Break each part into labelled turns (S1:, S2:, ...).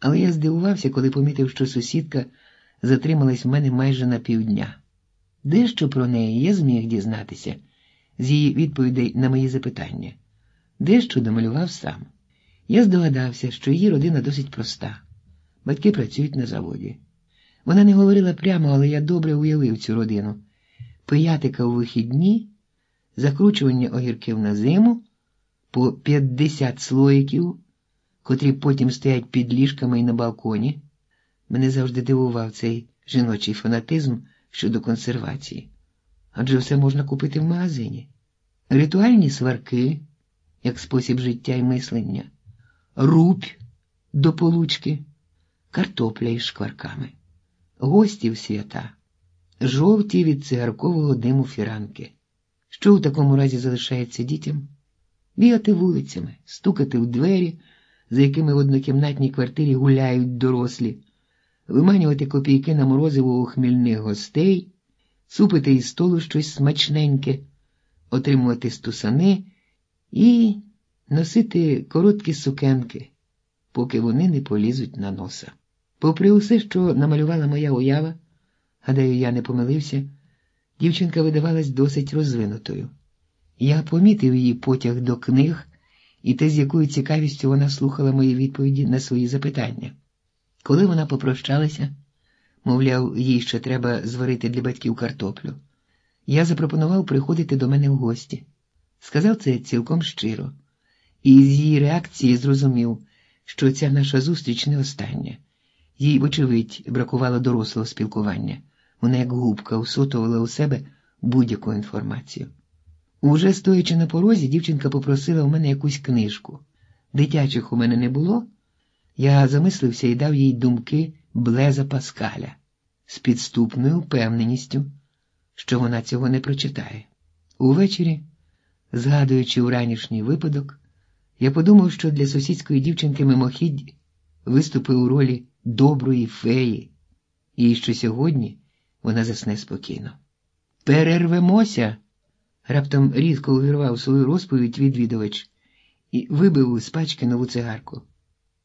S1: Але я здивувався, коли помітив, що сусідка затрималась в мене майже на півдня. Дещо про неї я зміг дізнатися з її відповідей на мої запитання, дещо домалював сам. Я здогадався, що її родина досить проста. Батьки працюють на заводі. Вона не говорила прямо, але я добре уявив цю родину. Пиятика у вихідні, закручування огірків на зиму, по 50 слоїків, котрі потім стоять під ліжками і на балконі. Мене завжди дивував цей жіночий фанатизм щодо консервації. Адже все можна купити в магазині. Ритуальні сварки, як спосіб життя і мислення, рубь до получки, картопля із шкварками, гості в свята, жовті від цигаркового диму фіранки. Що у такому разі залишається дітям? Бігати вулицями, стукати в двері, за якими в однокімнатній квартирі гуляють дорослі, виманювати копійки на морозиво у хмільних гостей, супити із столу щось смачненьке, отримувати стусани і носити короткі сукенки, поки вони не полізуть на носа. Попри усе, що намалювала моя уява, гадаю, я не помилився, дівчинка видавалась досить розвинутою. Я помітив її потяг до книг і те, з якою цікавістю вона слухала мої відповіді на свої запитання. Коли вона попрощалася, мовляв, їй ще треба зварити для батьків картоплю, я запропонував приходити до мене в гості. Сказав це цілком щиро, і з її реакції зрозумів, що ця наша зустріч не остання. Їй, вочевидь, бракувало дорослого спілкування. Вона, як губка, усотувала у себе будь-яку інформацію. Уже стоячи на порозі, дівчинка попросила у мене якусь книжку. Дитячих у мене не було. Я замислився і дав їй думки Блеза Паскаля з підступною впевненістю, що вона цього не прочитає. Увечері, згадуючи уранішній випадок, я подумав, що для сусідської дівчинки мимохідь виступив у ролі доброї феї, і що сьогодні вона засне спокійно. Перервемося. Раптом різко увірвав свою розповідь відвідувач і вибив з пачки нову цигарку.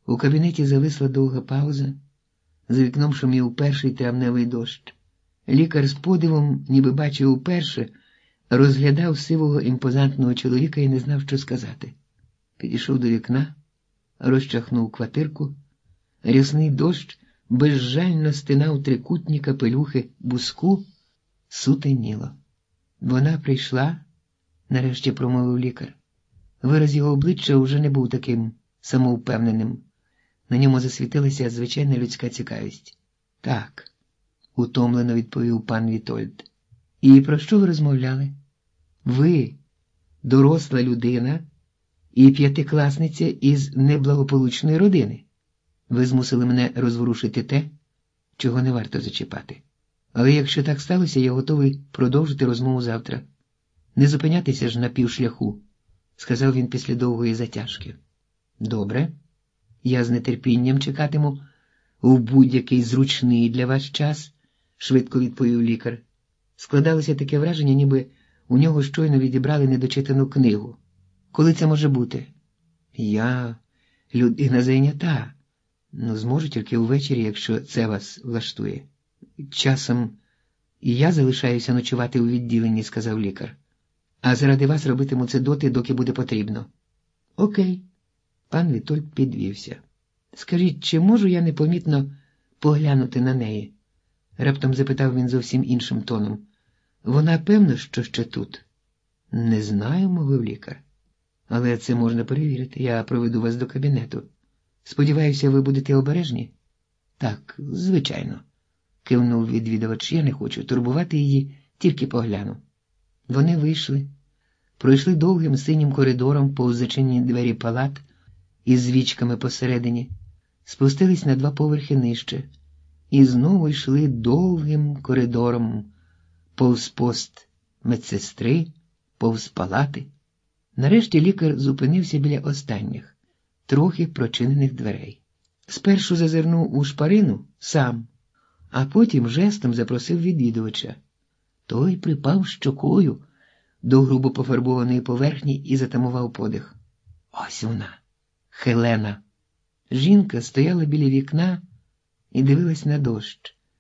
S1: У кабінеті зависла довга пауза, за вікном шумів перший травневий дощ. Лікар з подивом, ніби бачив уперше, розглядав сивого імпозантного чоловіка і не знав, що сказати. Підійшов до вікна, розчахнув квартирку, рясний дощ безжально стинав трикутні капелюхи буску, сутеніло. Вона прийшла, нарешті промовив лікар. Вираз його обличчя уже не був таким самовпевненим. На ньому засвітилася звичайна людська цікавість. Так, утомлено відповів пан Вітольд. І про що ви розмовляли? Ви, доросла людина і п'ятикласниця із неблагополучної родини. Ви змусили мене розворушити те, чого не варто зачіпати. Але якщо так сталося, я готовий продовжити розмову завтра. Не зупинятися ж на півшляху, сказав він після довгої затяжки. Добре, я з нетерпінням чекатиму в будь-який зручний для вас час, швидко відповів лікар. Складалося таке враження, ніби у нього щойно відібрали недочитану книгу. Коли це може бути? Я людина зайнята, ну зможу тільки увечері, якщо це вас влаштує. Часом і я залишаюся ночувати у відділенні, сказав лікар. А заради вас робитиму це доти, доки буде потрібно. Окей, пан Вітольд підвівся. Скажіть, чи можу я непомітно поглянути на неї? раптом запитав він зовсім іншим тоном. Вона певна, що ще тут? Не знаю, мовив лікар. Але це можна перевірити. Я проведу вас до кабінету. Сподіваюся, ви будете обережні? Так, звичайно кивнув відвідувач, я не хочу турбувати її, тільки погляну. Вони вийшли, пройшли довгим синім коридором повз зачинені двері палат із звічками посередині, спустились на два поверхи нижче і знову йшли довгим коридором, повз пост медсестри, повз палати. Нарешті лікар зупинився біля останніх, трохи прочинених дверей. Спершу зазирнув у шпарину сам а потім жестом запросив відвідувача. Той припав щокою до грубо пофарбованої поверхні і затамував подих. Ось вона, Хелена. Жінка стояла біля вікна і дивилась на дощ.